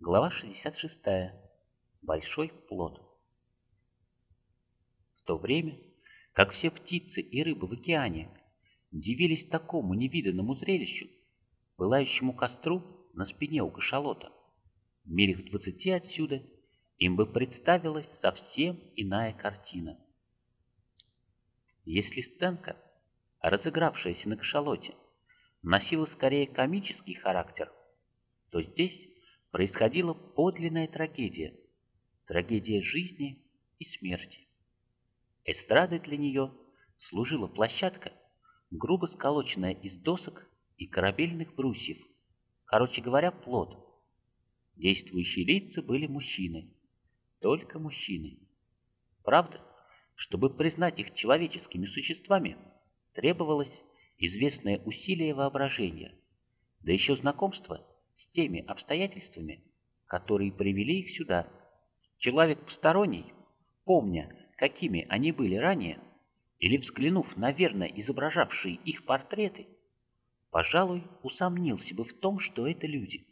Глава 66. Большой плод. В то время, как все птицы и рыбы в океане дивились такому невиданному зрелищу, пылающему костру на спине у кашалота, в милях двадцати отсюда им бы представилась совсем иная картина. Если сценка, разыгравшаяся на кашалоте, носила скорее комический характер, то здесь происходила подлинная трагедия, трагедия жизни и смерти. Эстрадой для нее служила площадка, грубо сколоченная из досок и корабельных брусьев, короче говоря, плод. Действующие лица были мужчины, только мужчины. Правда, чтобы признать их человеческими существами, требовалось известное усилие воображения, да еще знакомство с теми обстоятельствами, которые привели их сюда. Человек посторонний, помня, какими они были ранее, или взглянув на верно изображавшие их портреты, пожалуй, усомнился бы в том, что это люди.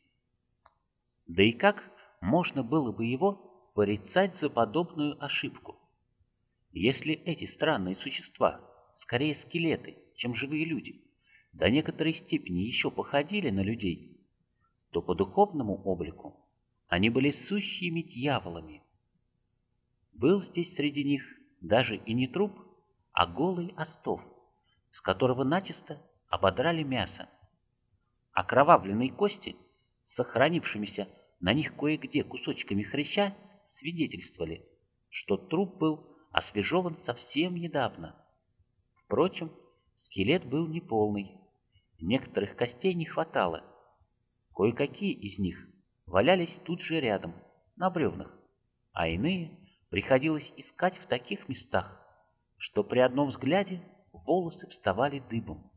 Да и как можно было бы его порицать за подобную ошибку? Если эти странные существа, скорее скелеты, чем живые люди, до некоторой степени еще походили на людей, то по духовному облику они были сущими дьяволами, был здесь среди них даже и не труп, а голый остов, с которого начисто ободрали мясо. Окровавленные кости, сохранившимися на них кое-где кусочками хряща, свидетельствовали, что труп был освежеван совсем недавно. Впрочем, скелет был неполный, некоторых костей не хватало. Кое-какие из них валялись тут же рядом, на бревнах, а иные приходилось искать в таких местах, что при одном взгляде волосы вставали дыбом.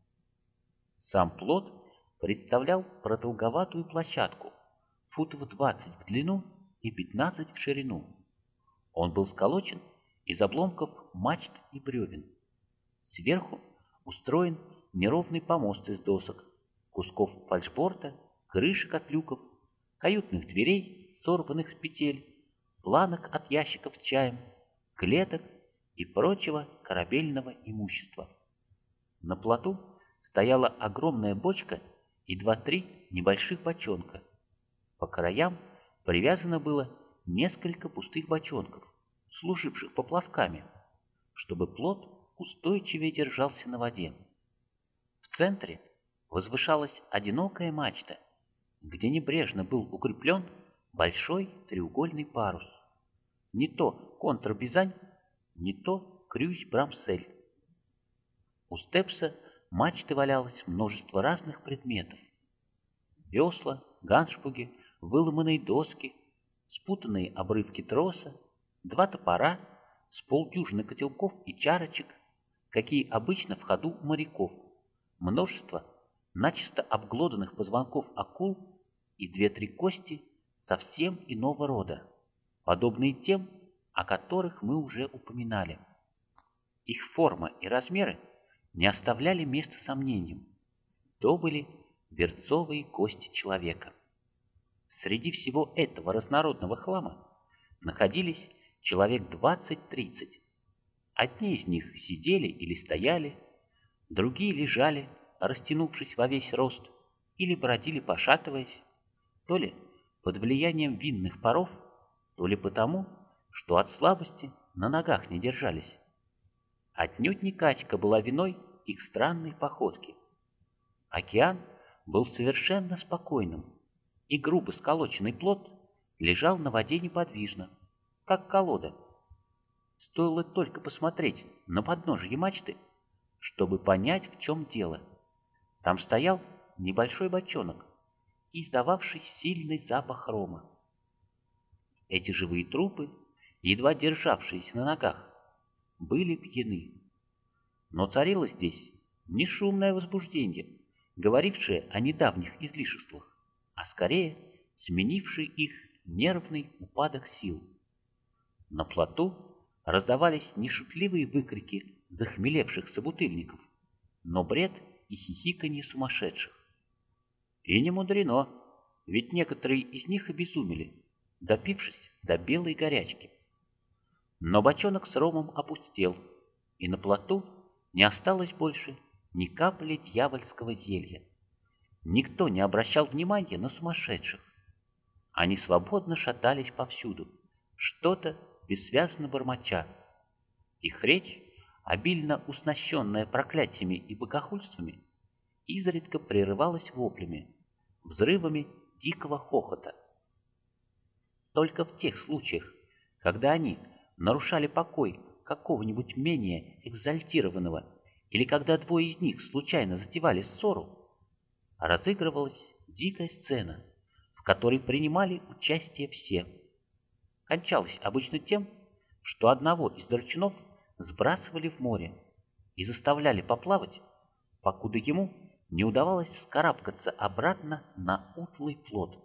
Сам плод представлял продолговатую площадку, футов 20 в длину и 15 в ширину. Он был сколочен из обломков мачт и бревен. Сверху устроен неровный помост из досок, кусков фальшборта, крышек от люков, каютных дверей, сорванных с петель, планок от ящиков с чаем, клеток и прочего корабельного имущества. На плоту стояла огромная бочка и два-три небольших бочонка. По краям привязано было несколько пустых бочонков, служивших поплавками, чтобы плот устойчивее держался на воде. В центре возвышалась одинокая мачта, где небрежно был укреплен большой треугольный парус. Не то контрбизань, не то крюсь-брамсель. У степса мачты валялось множество разных предметов. Весла, ганшпуги, выломанные доски, спутанные обрывки троса, два топора, с полдюжины котелков и чарочек, какие обычно в ходу моряков, множество начисто обглоданных позвонков акул и две-три кости совсем иного рода, подобные тем, о которых мы уже упоминали. Их форма и размеры не оставляли места сомнениям. То были берцовые кости человека. Среди всего этого разнородного хлама находились человек 20-30. Одни из них сидели или стояли, другие лежали, растянувшись во весь рост, или бродили, пошатываясь, то ли под влиянием винных паров, то ли потому, что от слабости на ногах не держались. Отнюдь не качка была виной их странной походки. Океан был совершенно спокойным, и грубо сколоченный плод лежал на воде неподвижно, как колода. Стоило только посмотреть на подножье мачты, чтобы понять, в чем дело. Там стоял небольшой бочонок, издававший сильный запах рома. Эти живые трупы, едва державшиеся на ногах, были пьяны. Но царило здесь не шумное возбуждение, говорившее о недавних излишествах, а скорее сменивший их нервный упадок сил. На плоту раздавались нешутливые выкрики захмелевших собутыльников, но бред и хихиканье сумасшедших. И не мудрено. ведь некоторые из них обезумели, допившись до белой горячки. Но бочонок с ромом опустел, и на плоту не осталось больше ни капли дьявольского зелья. Никто не обращал внимания на сумасшедших. Они свободно шатались повсюду, что-то бессвязно бормоча. Их речь, обильно уснащенная проклятиями и богохульствами, изредка прерывалась воплями, взрывами дикого хохота. Только в тех случаях, когда они нарушали покой какого-нибудь менее экзальтированного или когда двое из них случайно затевали ссору, разыгрывалась дикая сцена, в которой принимали участие все. Кончалось обычно тем, что одного из драчунов сбрасывали в море и заставляли поплавать, покуда ему не удавалось вскарабкаться обратно на утлый плод.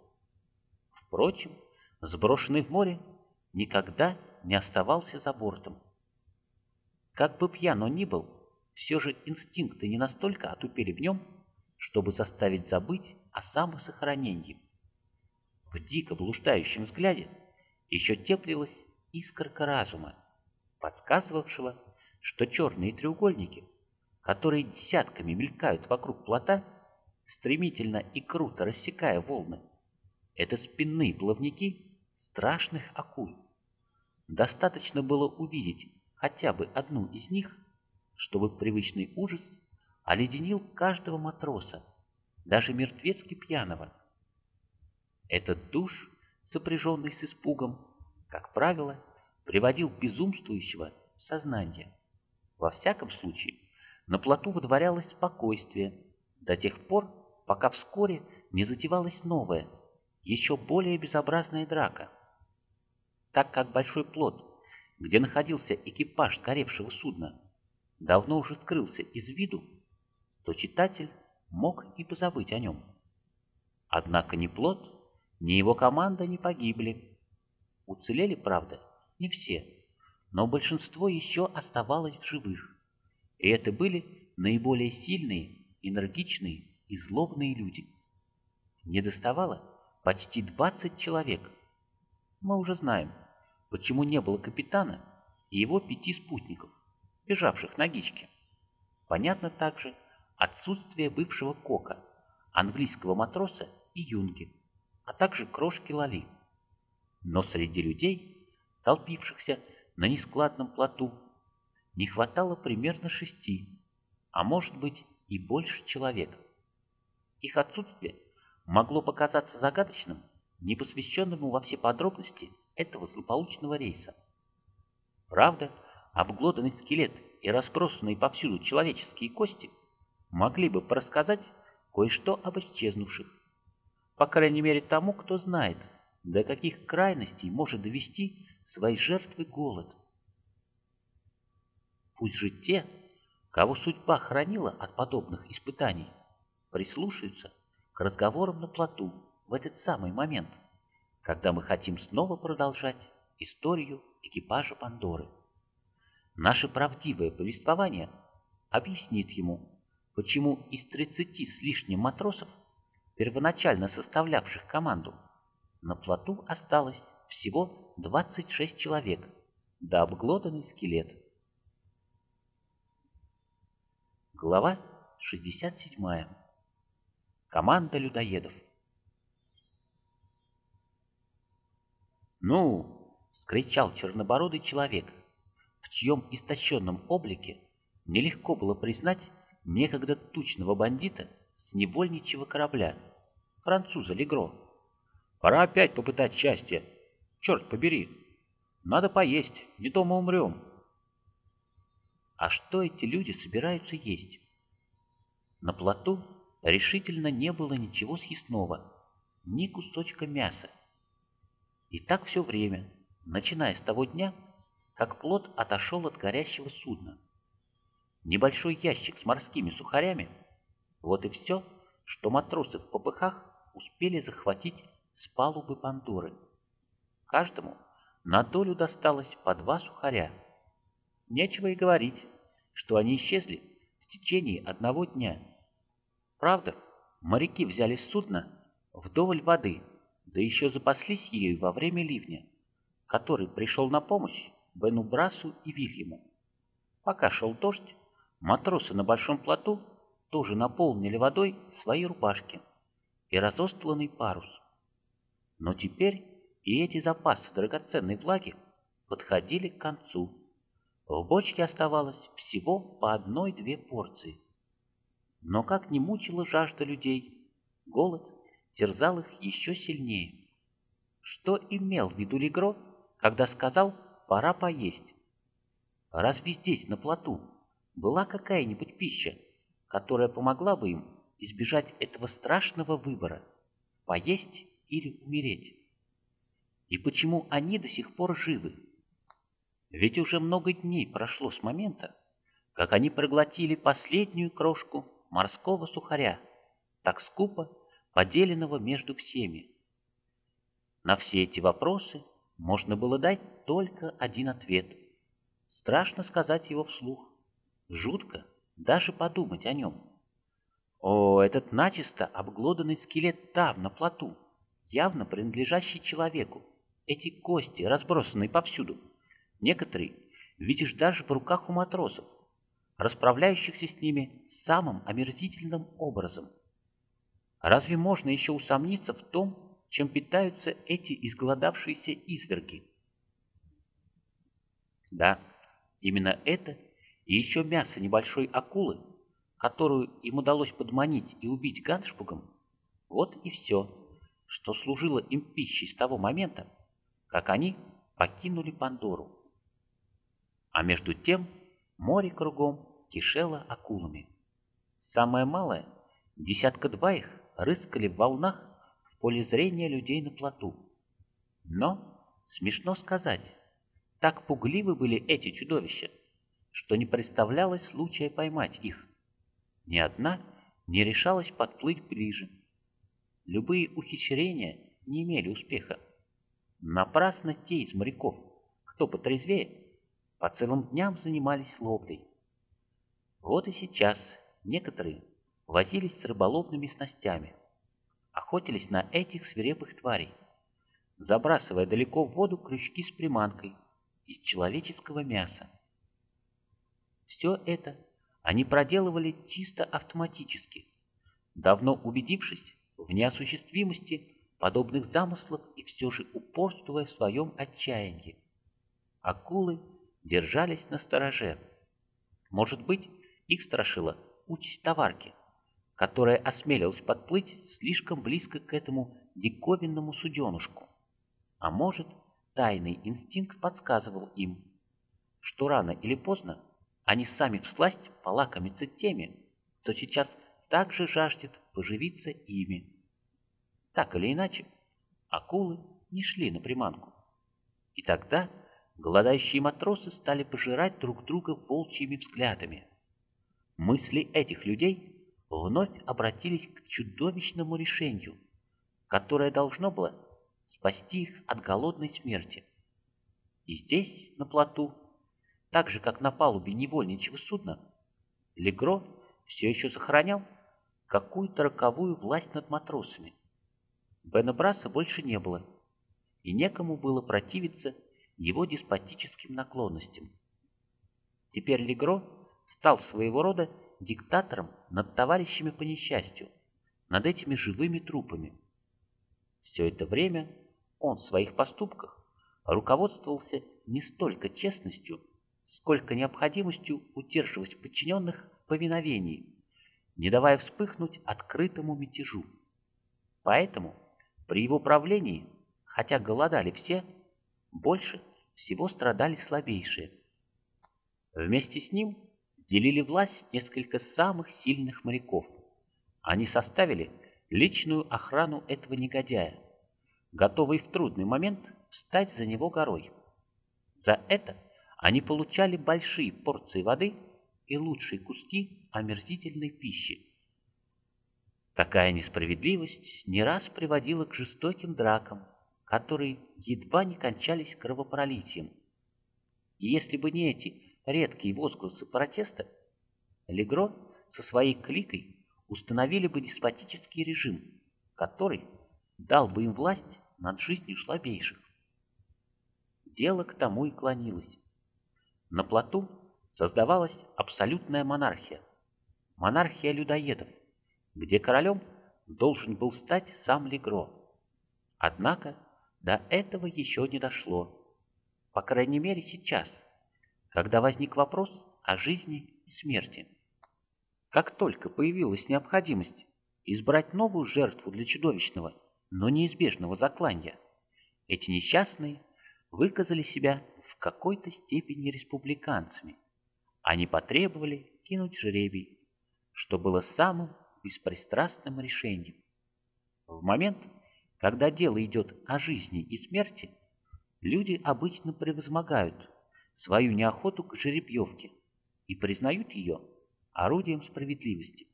Впрочем, сброшенный в море никогда не оставался за бортом. Как бы пьян он ни был, все же инстинкты не настолько отупели в нем, чтобы заставить забыть о самосохранении. В дико блуждающем взгляде еще теплилась искорка разума, подсказывавшего, что черные треугольники, которые десятками мелькают вокруг плота, стремительно и круто рассекая волны, это спинные плавники страшных акул. Достаточно было увидеть хотя бы одну из них, чтобы привычный ужас оледенил каждого матроса, даже мертвецки пьяного. Этот душ, сопряженный с испугом, как правило, приводил безумствующего в сознание. Во всяком случае, на плоту выдворялось спокойствие до тех пор, пока вскоре не затевалась новая, еще более безобразная драка. Так как большой плот, где находился экипаж сгоревшего судна, давно уже скрылся из виду, то читатель мог и позабыть о нем. Однако ни плод, ни его команда не погибли. Уцелели, правда, не все, но большинство еще оставалось в живых. И это были наиболее сильные, энергичные и злобные люди. Не доставало почти 20 человек. Мы уже знаем, почему не было капитана и его пяти спутников, бежавших на гичке. Понятно также, отсутствие бывшего кока, английского матроса и юнги, а также крошки Лали. Но среди людей, толпившихся на нескладном плоту, не хватало примерно шести, а может быть и больше человек. Их отсутствие могло показаться загадочным, непосвященному во все подробности этого злополучного рейса. Правда, обглоданный скелет и разбросанные повсюду человеческие кости – могли бы рассказать кое-что об исчезнувших. По крайней мере тому, кто знает, до каких крайностей может довести свои жертвы голод. Пусть же те, кого судьба хранила от подобных испытаний, прислушаются к разговорам на плоту в этот самый момент, когда мы хотим снова продолжать историю экипажа Пандоры. Наше правдивое повествование объяснит ему, почему из 30 с лишним матросов, первоначально составлявших команду, на плоту осталось всего 26 человек, да обглоданный скелет. Глава 67. Команда людоедов. «Ну!» — скричал чернобородый человек, в чьем истощенном облике нелегко было признать некогда тучного бандита с невольничьего корабля, француза Легро. Пора опять попытать счастье. Черт побери. Надо поесть, не то мы умрем. А что эти люди собираются есть? На плоту решительно не было ничего съестного, ни кусочка мяса. И так все время, начиная с того дня, как плот отошел от горящего судна небольшой ящик с морскими сухарями. Вот и все, что матросы в попыхах успели захватить с палубы Пандоры. Каждому на долю досталось по два сухаря. Нечего и говорить, что они исчезли в течение одного дня. Правда, моряки взяли с судна вдоволь воды, да еще запаслись ею во время ливня, который пришел на помощь Бену Брасу и Вильяму. Пока шел дождь, матросы на большом плоту тоже наполнили водой свои рубашки и разостланный парус. Но теперь и эти запасы драгоценной влаги подходили к концу. В бочке оставалось всего по одной-две порции. Но как не мучила жажда людей, голод терзал их еще сильнее. Что имел в виду Легро, когда сказал «пора поесть»? Разве здесь, на плоту, была какая-нибудь пища, которая помогла бы им избежать этого страшного выбора – поесть или умереть? И почему они до сих пор живы? Ведь уже много дней прошло с момента, как они проглотили последнюю крошку морского сухаря, так скупо поделенного между всеми. На все эти вопросы можно было дать только один ответ. Страшно сказать его вслух. Жутко даже подумать о нем. О, этот начисто обглоданный скелет там, на плоту, явно принадлежащий человеку. Эти кости, разбросанные повсюду. Некоторые видишь даже в руках у матросов, расправляющихся с ними самым омерзительным образом. Разве можно еще усомниться в том, чем питаются эти изголодавшиеся изверги? Да, именно это и еще мясо небольшой акулы, которую им удалось подманить и убить ганшпугом, вот и все, что служило им пищей с того момента, как они покинули Пандору. А между тем море кругом кишело акулами. Самое малое, десятка-два их, рыскали в волнах в поле зрения людей на плоту. Но, смешно сказать, так пугливы были эти чудовища, что не представлялось случая поймать их. Ни одна не решалась подплыть ближе. Любые ухищрения не имели успеха. Напрасно те из моряков, кто потрезвее, по целым дням занимались ловлей. Вот и сейчас некоторые возились с рыболовными снастями, охотились на этих свирепых тварей, забрасывая далеко в воду крючки с приманкой из человеческого мяса. Все это они проделывали чисто автоматически, давно убедившись в неосуществимости подобных замыслов и все же упорствуя в своем отчаянии. Акулы держались на стороже. Может быть, их страшила участь товарки, которая осмелилась подплыть слишком близко к этому диковинному суденушку. А может, тайный инстинкт подсказывал им, что рано или поздно они сами всласть полакомятся теми, кто сейчас также жаждет поживиться ими. Так или иначе, акулы не шли на приманку. И тогда голодающие матросы стали пожирать друг друга волчьими взглядами. Мысли этих людей вновь обратились к чудовищному решению, которое должно было спасти их от голодной смерти. И здесь, на плоту, так же, как на палубе невольничьего судна, Легро все еще сохранял какую-то роковую власть над матросами. Бена Браса больше не было, и некому было противиться его деспотическим наклонностям. Теперь Легро стал своего рода диктатором над товарищами по несчастью, над этими живыми трупами. Все это время он в своих поступках руководствовался не столько честностью, сколько необходимостью удерживать подчиненных в не давая вспыхнуть открытому мятежу. Поэтому при его правлении, хотя голодали все, больше всего страдали слабейшие. Вместе с ним делили власть несколько самых сильных моряков. Они составили личную охрану этого негодяя, готовый в трудный момент встать за него горой. За это они получали большие порции воды и лучшие куски омерзительной пищи. Такая несправедливость не раз приводила к жестоким дракам, которые едва не кончались кровопролитием. И если бы не эти редкие возгласы протеста, Легро со своей кликой установили бы деспотический режим, который дал бы им власть над жизнью слабейших. Дело к тому и клонилось. На плоту создавалась абсолютная монархия. Монархия людоедов, где королем должен был стать сам Легро. Однако до этого еще не дошло. По крайней мере сейчас, когда возник вопрос о жизни и смерти. Как только появилась необходимость избрать новую жертву для чудовищного, но неизбежного заклания, эти несчастные выказали себя в какой-то степени республиканцами. Они потребовали кинуть жребий, что было самым беспристрастным решением. В момент, когда дело идет о жизни и смерти, люди обычно превозмогают свою неохоту к жеребьевке и признают ее орудием справедливости.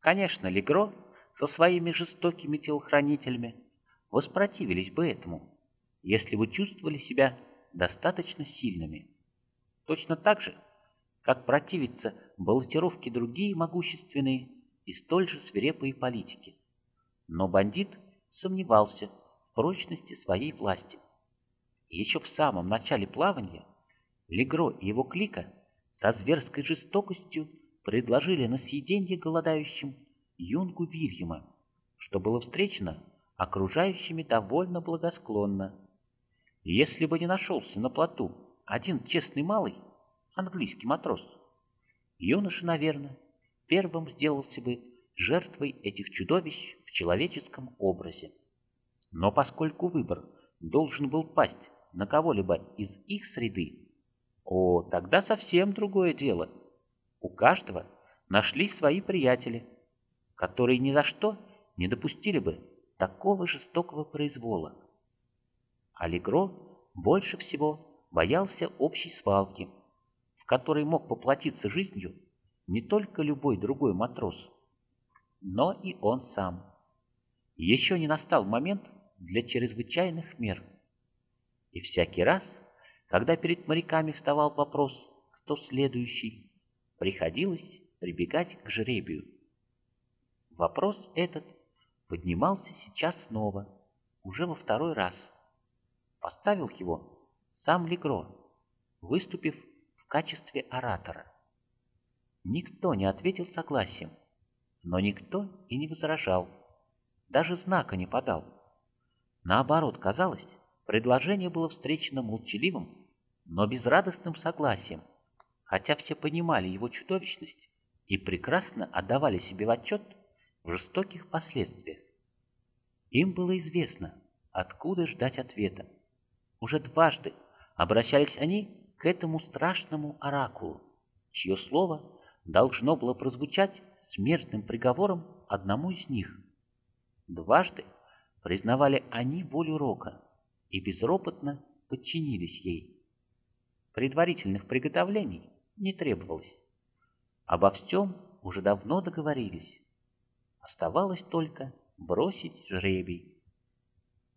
Конечно, Легро со своими жестокими телохранителями воспротивились бы этому, если вы чувствовали себя достаточно сильными. Точно так же, как противиться баллотировке другие могущественные и столь же свирепые политики. Но бандит сомневался в прочности своей власти. И еще в самом начале плавания Легро и его клика со зверской жестокостью предложили на съеденье голодающим юнгу Вильяма, что было встречено окружающими довольно благосклонно. Если бы не нашелся на плоту один честный малый, английский матрос, юноша, наверное, первым сделался бы жертвой этих чудовищ в человеческом образе. Но поскольку выбор должен был пасть на кого-либо из их среды, о, тогда совсем другое дело. У каждого нашлись свои приятели, которые ни за что не допустили бы такого жестокого произвола. Аллегро больше всего боялся общей свалки, в которой мог поплатиться жизнью не только любой другой матрос, но и он сам. Еще не настал момент для чрезвычайных мер. И всякий раз, когда перед моряками вставал вопрос, кто следующий, приходилось прибегать к жребию. Вопрос этот поднимался сейчас снова, уже во второй раз. Поставил его сам Легро, выступив в качестве оратора. Никто не ответил согласием, но никто и не возражал, даже знака не подал. Наоборот, казалось, предложение было встречено молчаливым, но безрадостным согласием, хотя все понимали его чудовищность и прекрасно отдавали себе в отчет в жестоких последствиях. Им было известно, откуда ждать ответа. Уже дважды обращались они к этому страшному оракулу, чье слово должно было прозвучать смертным приговором одному из них. Дважды признавали они волю Рока и безропотно подчинились ей. Предварительных приготовлений не требовалось. Обо всем уже давно договорились. Оставалось только бросить жребий.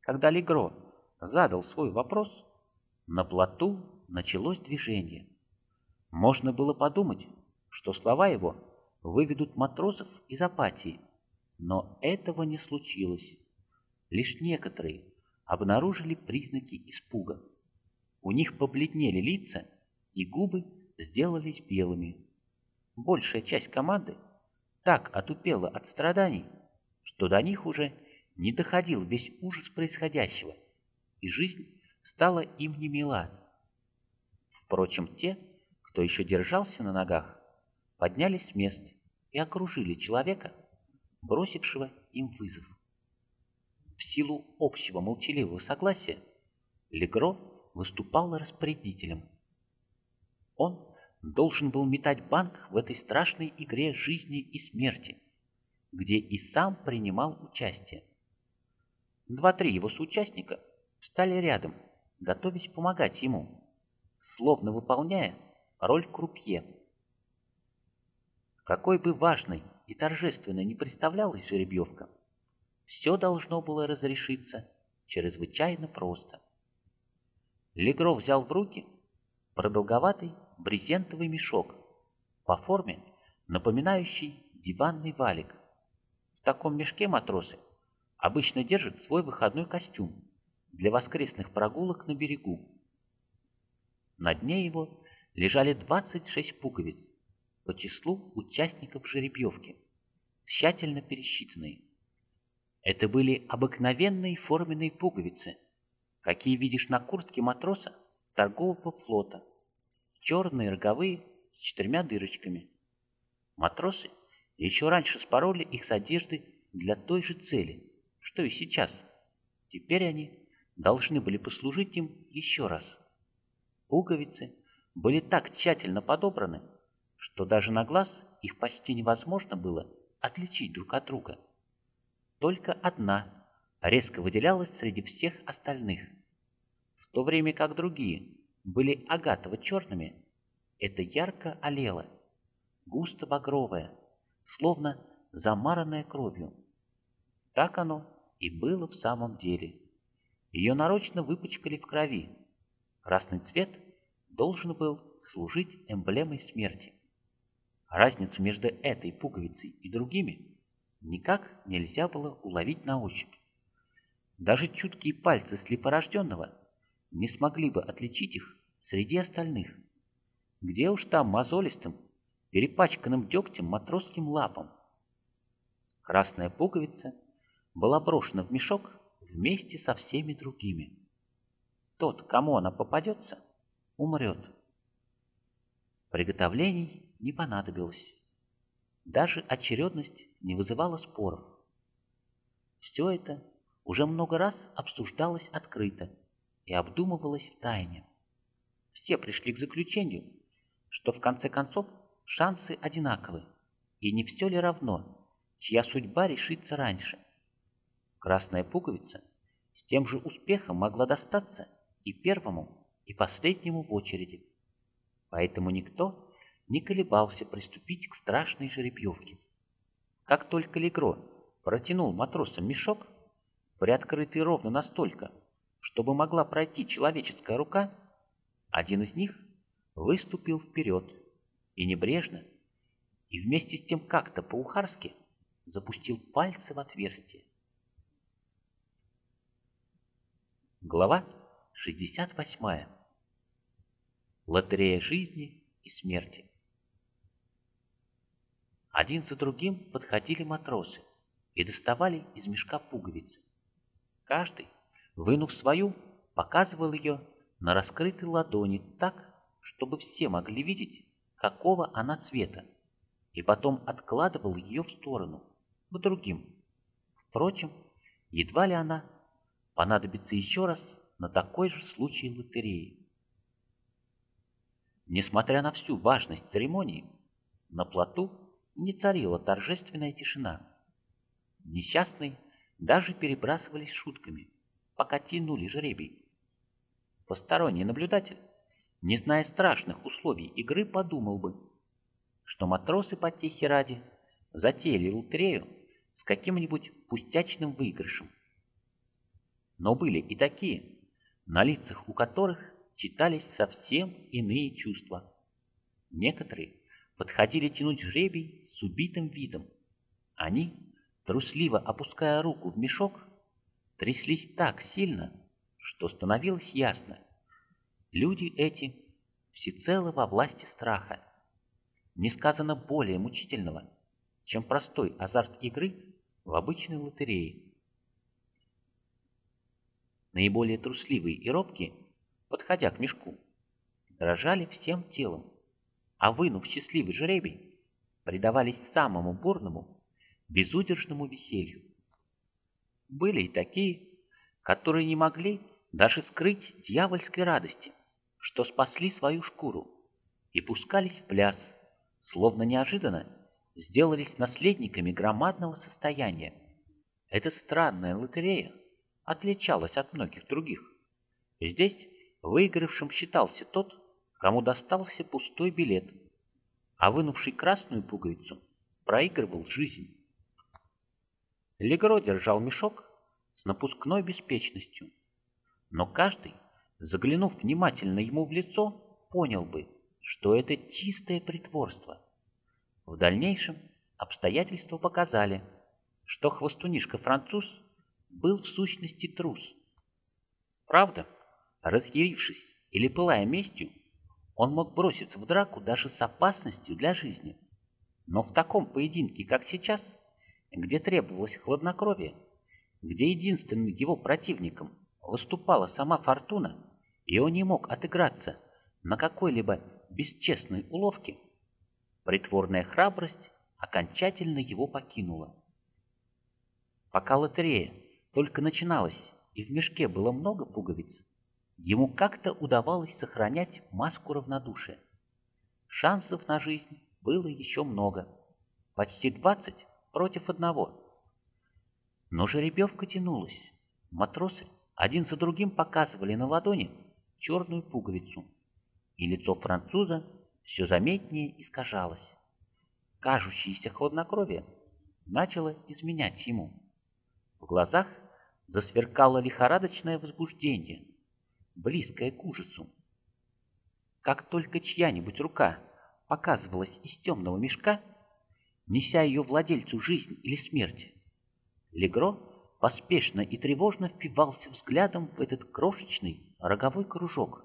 Когда Легро задал свой вопрос, на плоту началось движение. Можно было подумать, что слова его выведут матросов из апатии, но этого не случилось. Лишь некоторые обнаружили признаки испуга. У них побледнели лица, и губы сделались белыми. Большая часть команды так отупела от страданий, что до них уже не доходил весь ужас происходящего, и жизнь стала им не мила. Впрочем, те, кто еще держался на ногах, поднялись с мест и окружили человека, бросившего им вызов. В силу общего молчаливого согласия Легро выступал распорядителем. Он должен был метать банк в этой страшной игре жизни и смерти, где и сам принимал участие. Два-три его соучастника стали рядом, готовясь помогать ему, словно выполняя роль крупье. Какой бы важной и торжественной не представлялась жеребьевка, все должно было разрешиться чрезвычайно просто. Легро взял в руки продолговатый брезентовый мешок, по форме напоминающий диванный валик. В таком мешке матросы обычно держит свой выходной костюм для воскресных прогулок на берегу. На дне его лежали 26 пуговиц по числу участников жеребьевки, тщательно пересчитанные. Это были обыкновенные форменные пуговицы, какие видишь на куртке матроса торгового флота, черные роговые с четырьмя дырочками. Матросы еще раньше спороли их с одежды для той же цели, что и сейчас. Теперь они должны были послужить им еще раз. Пуговицы были так тщательно подобраны, что даже на глаз их почти невозможно было отличить друг от друга. Только одна резко выделялась среди всех остальных, в то время как другие были агатово-черными, это ярко олело, густо багровое, словно замаранное кровью. Так оно и было в самом деле. Ее нарочно выпачкали в крови. Красный цвет должен был служить эмблемой смерти. Разницу между этой пуговицей и другими никак нельзя было уловить на ощупь. Даже чуткие пальцы слепорожденного не смогли бы отличить их среди остальных. Где уж там мозолистым, перепачканным дегтем матросским лапам. Красная пуговица была брошена в мешок вместе со всеми другими. Тот, кому она попадется, умрет. Приготовлений не понадобилось. Даже очередность не вызывала споров. Все это уже много раз обсуждалось открыто и обдумывалось в тайне. Все пришли к заключению, что в конце концов шансы одинаковы, и не все ли равно, чья судьба решится раньше. Красная пуговица с тем же успехом могла достаться и первому, и последнему в очереди. Поэтому никто не колебался приступить к страшной жеребьевке. Как только Легро протянул матросам мешок, приоткрытый ровно настолько, чтобы могла пройти человеческая рука, один из них выступил вперед и небрежно, и вместе с тем как-то по-ухарски запустил пальцы в отверстие. Глава 68. Лотерея жизни и смерти. Один за другим подходили матросы и доставали из мешка пуговицы. Каждый, вынув свою, показывал ее на раскрытой ладони так, чтобы все могли видеть, какого она цвета, и потом откладывал ее в сторону, к другим. Впрочем, едва ли она понадобится еще раз на такой же случай лотереи. Несмотря на всю важность церемонии, на плоту не царила торжественная тишина. Несчастные даже перебрасывались шутками, пока тянули жребий. Посторонний наблюдатель, не зная страшных условий игры, подумал бы, что матросы потехи ради затеяли лотерею с каким-нибудь пустячным выигрышем. Но были и такие, на лицах у которых читались совсем иные чувства. Некоторые подходили тянуть жребий с убитым видом. Они, трусливо опуская руку в мешок, тряслись так сильно, что становилось ясно. Люди эти всецело во власти страха. Не сказано более мучительного, чем простой азарт игры в обычной лотерее. Наиболее трусливые и робкие, подходя к мешку, дрожали всем телом, а вынув счастливый жребий, предавались самому бурному, безудержному веселью. Были и такие, которые не могли даже скрыть дьявольской радости, что спасли свою шкуру, и пускались в пляс, словно неожиданно сделались наследниками громадного состояния. Эта странная лотерея отличалась от многих других. Здесь выигравшим считался тот, кому достался пустой билет, а вынувший красную пуговицу проигрывал жизнь. Легро держал мешок с напускной беспечностью, но каждый, заглянув внимательно ему в лицо, понял бы, что это чистое притворство. В дальнейшем обстоятельства показали, что хвостунишка-француз был в сущности трус. Правда, разъярившись или пылая местью, он мог броситься в драку даже с опасностью для жизни. Но в таком поединке, как сейчас, где требовалось хладнокровие, где единственным его противником выступала сама Фортуна, и он не мог отыграться на какой-либо бесчестной уловке, притворная храбрость окончательно его покинула. Пока лотерея только начиналась и в мешке было много пуговиц, ему как-то удавалось сохранять маску равнодушия. Шансов на жизнь было еще много, почти двадцать против одного. Но жеребьевка тянулась. Матросы один за другим показывали на ладони черную пуговицу, и лицо француза все заметнее искажалось. Кажущееся хладнокровие начало изменять ему. В глазах засверкало лихорадочное возбуждение, близкое к ужасу. Как только чья-нибудь рука показывалась из темного мешка, неся ее владельцу жизнь или смерть, Легро поспешно и тревожно впивался взглядом в этот крошечный роговой кружок,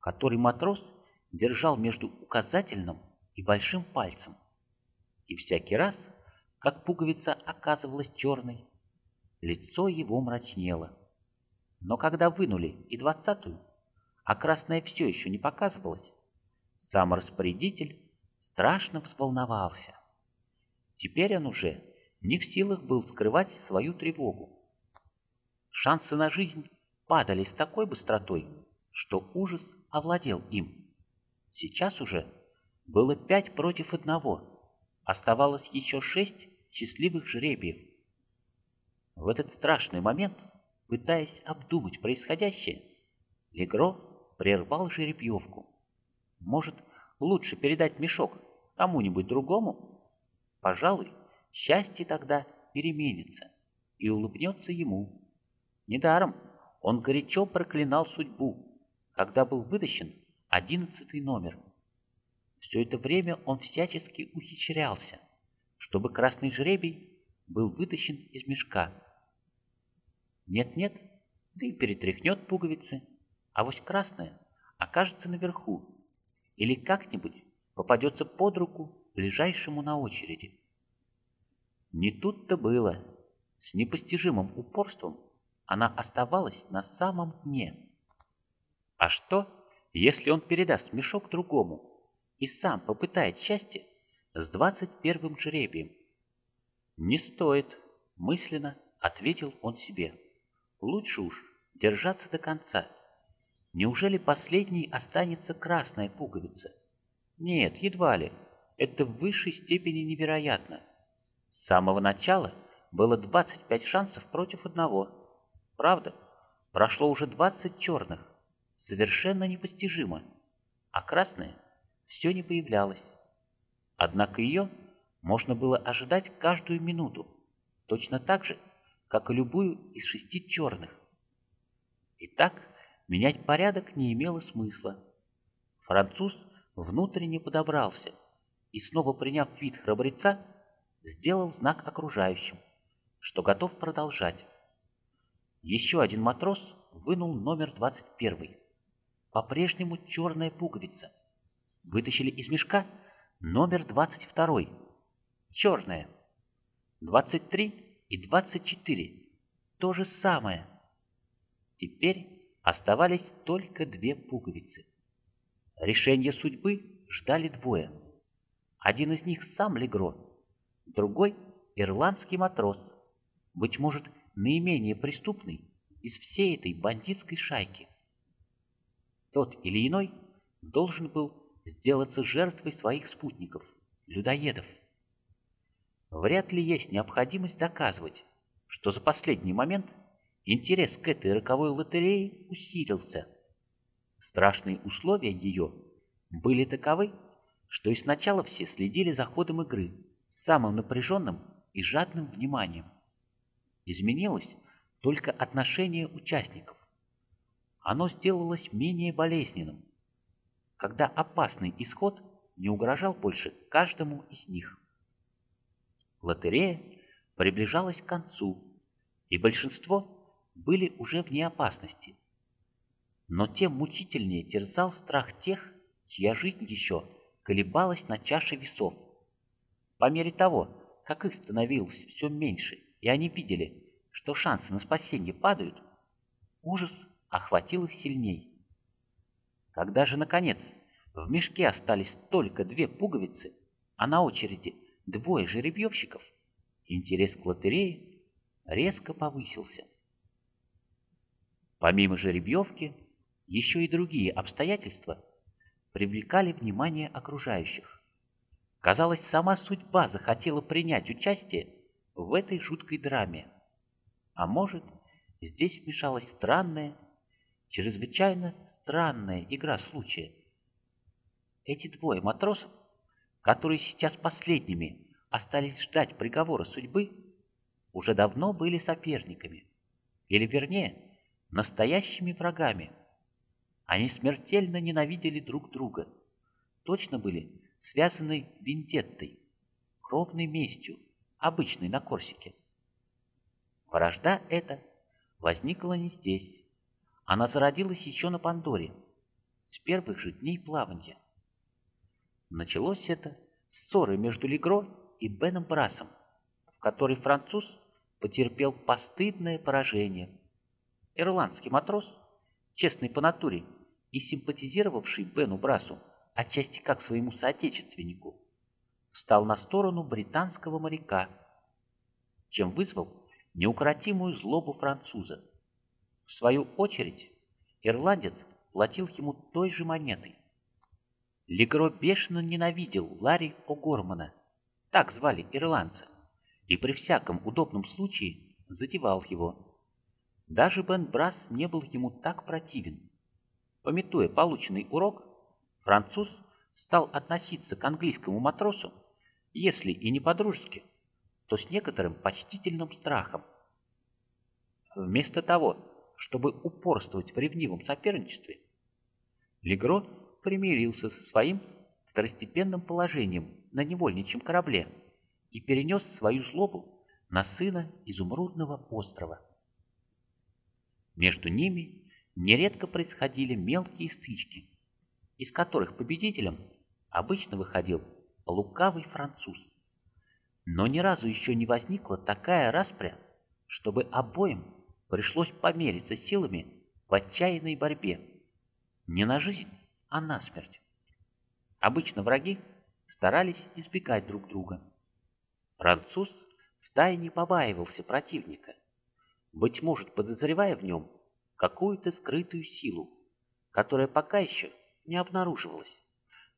который матрос держал между указательным и большим пальцем. И всякий раз, как пуговица оказывалась черной, лицо его мрачнело. Но когда вынули и двадцатую, а красная все еще не показывалась, сам распорядитель страшно взволновался. Теперь он уже не в силах был скрывать свою тревогу. Шансы на жизнь падали с такой быстротой, что ужас овладел им. Сейчас уже было пять против одного, оставалось еще шесть счастливых жребиев. В этот страшный момент, пытаясь обдумать происходящее, Легро прервал жеребьевку. Может, лучше передать мешок кому-нибудь другому? Пожалуй, счастье тогда переменится и улыбнется ему. Недаром он горячо проклинал судьбу, когда был вытащен одиннадцатый номер. Все это время он всячески ухищрялся, чтобы красный жребий был вытащен из мешка. Нет-нет, да и перетряхнет пуговицы, а вось красная окажется наверху или как-нибудь попадется под руку ближайшему на очереди. Не тут-то было. С непостижимым упорством она оставалась на самом дне. А что, если он передаст мешок другому и сам попытает счастье с двадцать первым жребием? Не стоит, мысленно ответил он себе. Лучше уж держаться до конца. Неужели последней останется красная пуговица? Нет, едва ли. Это в высшей степени невероятно. С самого начала было 25 шансов против одного. Правда, прошло уже 20 черных. Совершенно непостижимо. А красная все не появлялась. Однако ее можно было ожидать каждую минуту, точно так же, как и любую из шести черных. Итак, менять порядок не имело смысла. Француз внутренне подобрался и, снова приняв вид храбреца, сделал знак окружающим, что готов продолжать. Еще один матрос вынул номер 21. По-прежнему черная пуговица. Вытащили из мешка номер 22. Черная. 23 и 24. То же самое. Теперь оставались только две пуговицы. Решение судьбы ждали двое. Один из них сам Легро, другой — ирландский матрос, быть может, наименее преступный из всей этой бандитской шайки. Тот или иной должен был сделаться жертвой своих спутников, людоедов. Вряд ли есть необходимость доказывать, что за последний момент интерес к этой роковой лотерее усилился. Страшные условия ее были таковы, что и сначала все следили за ходом игры, с самым напряженным и жадным вниманием. Изменилось только отношение участников. Оно сделалось менее болезненным, когда опасный исход не угрожал больше каждому из них. Лотерея приближалась к концу, и большинство были уже вне опасности. Но тем мучительнее терзал страх тех, чья жизнь еще колебалась на чаше весов. По мере того, как их становилось все меньше, и они видели, что шансы на спасение падают, ужас охватил их сильней. Когда же, наконец, в мешке остались только две пуговицы, а на очереди двое жеребьевщиков, интерес к лотерее резко повысился. Помимо жеребьевки, еще и другие обстоятельства привлекали внимание окружающих. Казалось, сама судьба захотела принять участие в этой жуткой драме. А может, здесь вмешалась странная, чрезвычайно странная игра случая. Эти двое матросов, которые сейчас последними остались ждать приговора судьбы, уже давно были соперниками, или вернее, настоящими врагами. Они смертельно ненавидели друг друга, точно были связаны вендеттой, кровной местью, обычной на Корсике. Вражда эта возникла не здесь, она зародилась еще на Пандоре, с первых же дней плавания. Началось это с ссоры между Легро и Беном Брасом, в которой француз потерпел постыдное поражение. Ирландский матрос, честный по натуре и симпатизировавший Бену Брасу, отчасти как своему соотечественнику, встал на сторону британского моряка, чем вызвал неукротимую злобу француза. В свою очередь, ирландец платил ему той же монетой. Легро бешено ненавидел Ларри О'Гормана, так звали ирландца, и при всяком удобном случае задевал его. Даже Бен Брас не был ему так противен. Пометуя полученный урок, француз стал относиться к английскому матросу, если и не по-дружески, то с некоторым почтительным страхом. Вместо того, чтобы упорствовать в ревнивом соперничестве, Легро примирился со своим второстепенным положением на невольничьем корабле и перенес свою злобу на сына изумрудного острова. Между ними нередко происходили мелкие стычки, из которых победителем обычно выходил лукавый француз. Но ни разу еще не возникла такая распря, чтобы обоим пришлось помериться силами в отчаянной борьбе. Не на жизнь, а на смерть. Обычно враги старались избегать друг друга. Француз втайне побаивался противника, быть может, подозревая в нем какую-то скрытую силу, которая пока еще не обнаруживалась,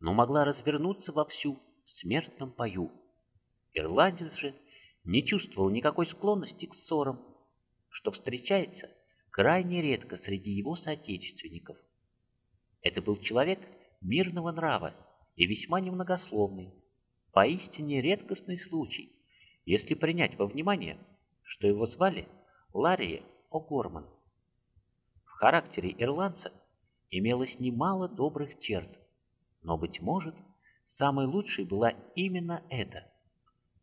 но могла развернуться вовсю в смертном бою. Ирландец же не чувствовал никакой склонности к ссорам, что встречается крайне редко среди его соотечественников. Это был человек мирного нрава и весьма немногословный, поистине редкостный случай, если принять во внимание, что его звали Ларри О'Горман. В характере ирландца имелось немало добрых черт, но, быть может, самой лучшей была именно эта.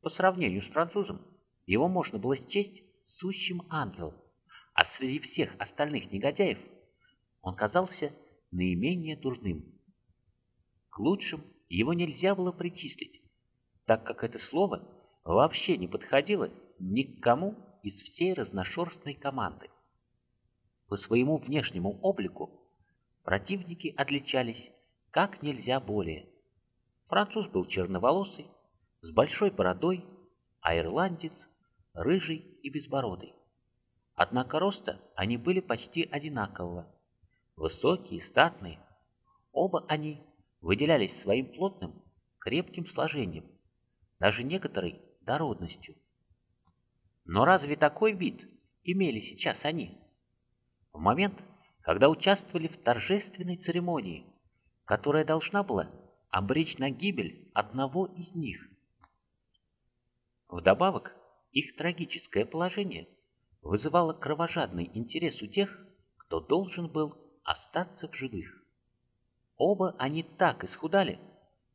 По сравнению с французом, его можно было счесть сущим ангелом, а среди всех остальных негодяев он казался наименее дурным. К лучшим его нельзя было причислить, так как это слово вообще не подходило ни к кому из всей разношерстной команды. По своему внешнему облику Противники отличались как нельзя более. Француз был черноволосый, с большой бородой, а ирландец – рыжий и безбородый. Однако роста они были почти одинакового. Высокие, статные. Оба они выделялись своим плотным, крепким сложением, даже некоторой дородностью. Но разве такой вид имели сейчас они? В момент, когда участвовали в торжественной церемонии, которая должна была обречь на гибель одного из них. Вдобавок, их трагическое положение вызывало кровожадный интерес у тех, кто должен был остаться в живых. Оба они так исхудали,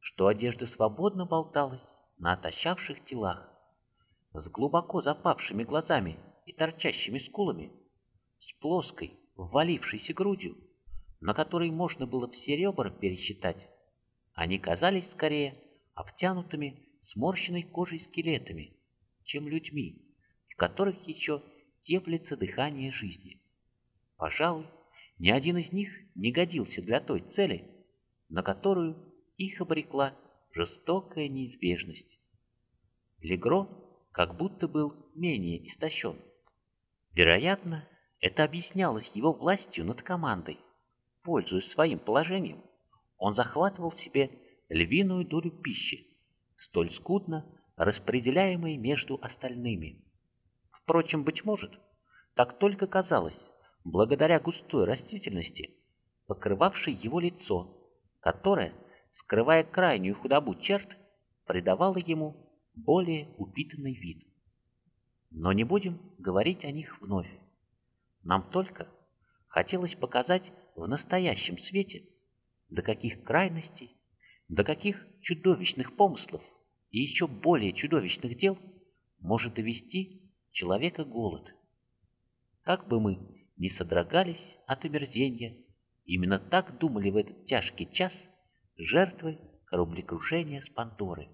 что одежда свободно болталась на отощавших телах. С глубоко запавшими глазами и торчащими скулами, с плоской, ввалившейся грудью, на которой можно было все ребра пересчитать, они казались скорее обтянутыми сморщенной кожей скелетами, чем людьми, в которых еще теплится дыхание жизни. Пожалуй, ни один из них не годился для той цели, на которую их обрекла жестокая неизбежность. Легро как будто был менее истощен. Вероятно, это объяснялось его властью над командой. Пользуясь своим положением, он захватывал себе львиную долю пищи, столь скудно распределяемой между остальными. Впрочем, быть может, так только казалось, благодаря густой растительности, покрывавшей его лицо, которое, скрывая крайнюю худобу черт, придавало ему более упитанный вид. Но не будем говорить о них вновь. Нам только хотелось показать в настоящем свете, до каких крайностей, до каких чудовищных помыслов и еще более чудовищных дел может довести человека голод. Как бы мы ни содрогались от омерзения, именно так думали в этот тяжкий час жертвы кораблекрушения с Пандоры.